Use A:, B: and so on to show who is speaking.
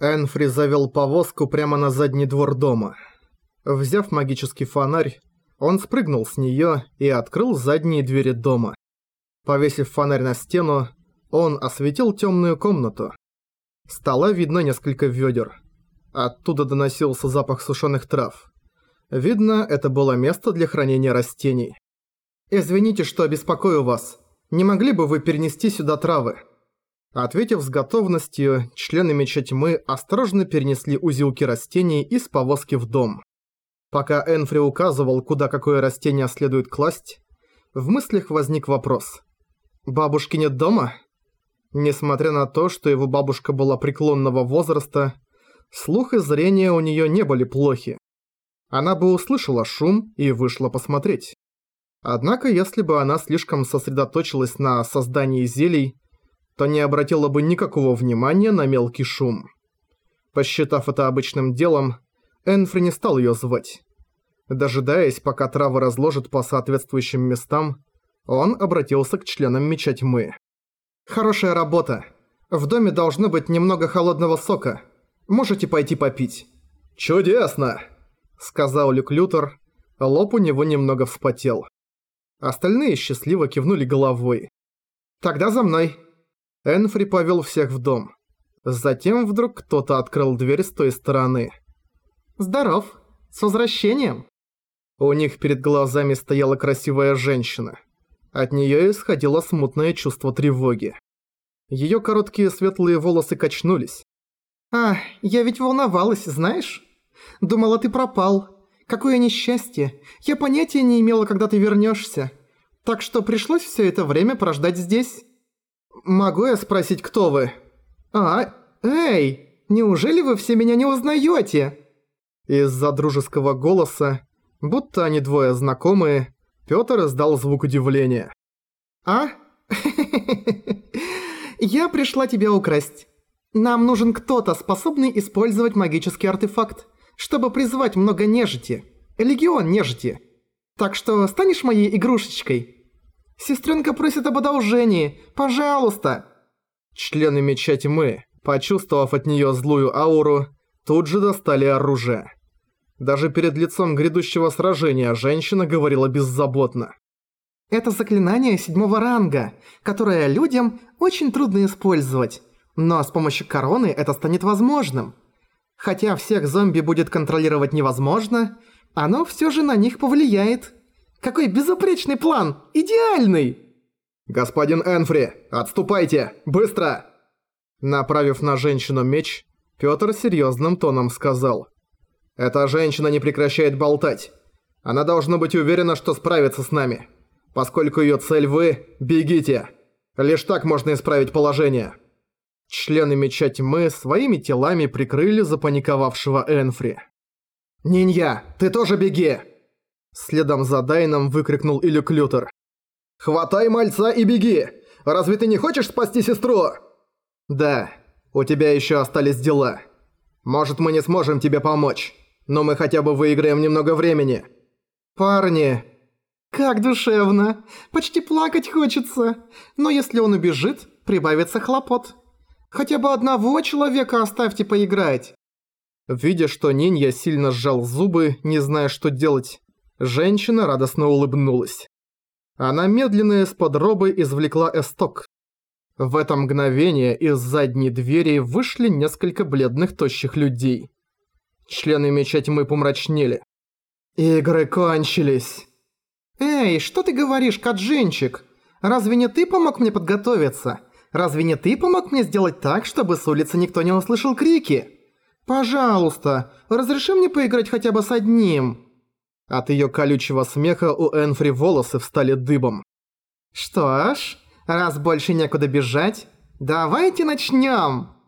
A: Энфри завел повозку прямо на задний двор дома. Взяв магический фонарь, он спрыгнул с неё и открыл задние двери дома. Повесив фонарь на стену, он осветил тёмную комнату. Стало видно несколько вёдер. Оттуда доносился запах сушеных трав. Видно, это было место для хранения растений. «Извините, что беспокою вас. Не могли бы вы перенести сюда травы?» Ответив с готовностью, члены Меча Тьмы осторожно перенесли узелки растений из повозки в дом. Пока Энфри указывал, куда какое растение следует класть, в мыслях возник вопрос. «Бабушки нет дома?» Несмотря на то, что его бабушка была преклонного возраста, слух и зрение у неё не были плохи. Она бы услышала шум и вышла посмотреть. Однако, если бы она слишком сосредоточилась на создании зелий, то не обратила бы никакого внимания на мелкий шум. Посчитав это обычным делом, Энфри не стал её звать. Дожидаясь, пока травы разложат по соответствующим местам, он обратился к членам Меча Тьмы. «Хорошая работа. В доме должно быть немного холодного сока. Можете пойти попить». «Чудесно!» — сказал Люк Лютер. Лоб у него немного вспотел. Остальные счастливо кивнули головой. «Тогда за мной!» Энфри повел всех в дом. Затем вдруг кто-то открыл дверь с той стороны. «Здоров! С возвращением!» У них перед глазами стояла красивая женщина. От неё исходило смутное чувство тревоги. Её короткие светлые волосы качнулись. «А, я ведь волновалась, знаешь? Думала, ты пропал. Какое несчастье. Я понятия не имела, когда ты вернёшься. Так что пришлось всё это время прождать здесь». «Могу я спросить, кто вы?» «А, эй, неужели вы все меня не узнаете?» Из-за дружеского голоса, будто они двое знакомые, Пётр издал звук удивления. «А? Я пришла тебя украсть. Нам нужен кто-то, способный использовать магический артефакт, чтобы призвать много нежити. Легион нежити. Так что станешь моей игрушечкой?» Сестренка просит об одолжении. Пожалуйста!» Члены Меча Тьмы, почувствовав от нее злую ауру, тут же достали оружие. Даже перед лицом грядущего сражения женщина говорила беззаботно. «Это заклинание седьмого ранга, которое людям очень трудно использовать, но с помощью короны это станет возможным. Хотя всех зомби будет контролировать невозможно, оно все же на них повлияет». Какой безупречный план! Идеальный!» «Господин Энфри, отступайте! Быстро!» Направив на женщину меч, Пётр серьёзным тоном сказал. «Эта женщина не прекращает болтать. Она должна быть уверена, что справится с нами. Поскольку её цель вы, бегите. Лишь так можно исправить положение». Члены Меча Тьмы своими телами прикрыли запаниковавшего Энфри. «Нинья, ты тоже беги!» Следом за Дайном выкрикнул Илюк Лютер. «Хватай мальца и беги! Разве ты не хочешь спасти сестру?» «Да, у тебя еще остались дела. Может, мы не сможем тебе помочь, но мы хотя бы выиграем немного времени». «Парни!» «Как душевно! Почти плакать хочется! Но если он убежит, прибавится хлопот. Хотя бы одного человека оставьте поиграть!» Видя, что Нинья сильно сжал зубы, не зная, что делать, Женщина радостно улыбнулась. Она медленно из-под робы извлекла эсток. В это мгновение из задней двери вышли несколько бледных тощих людей. Члены Меча Тьмы помрачнели. «Игры кончились!» «Эй, что ты говоришь, Каджинчик? Разве не ты помог мне подготовиться? Разве не ты помог мне сделать так, чтобы с улицы никто не услышал крики? Пожалуйста, разреши мне поиграть хотя бы с одним!» От её колючего смеха у Энфри волосы встали дыбом. «Что ж, раз больше некуда бежать, давайте начнём!»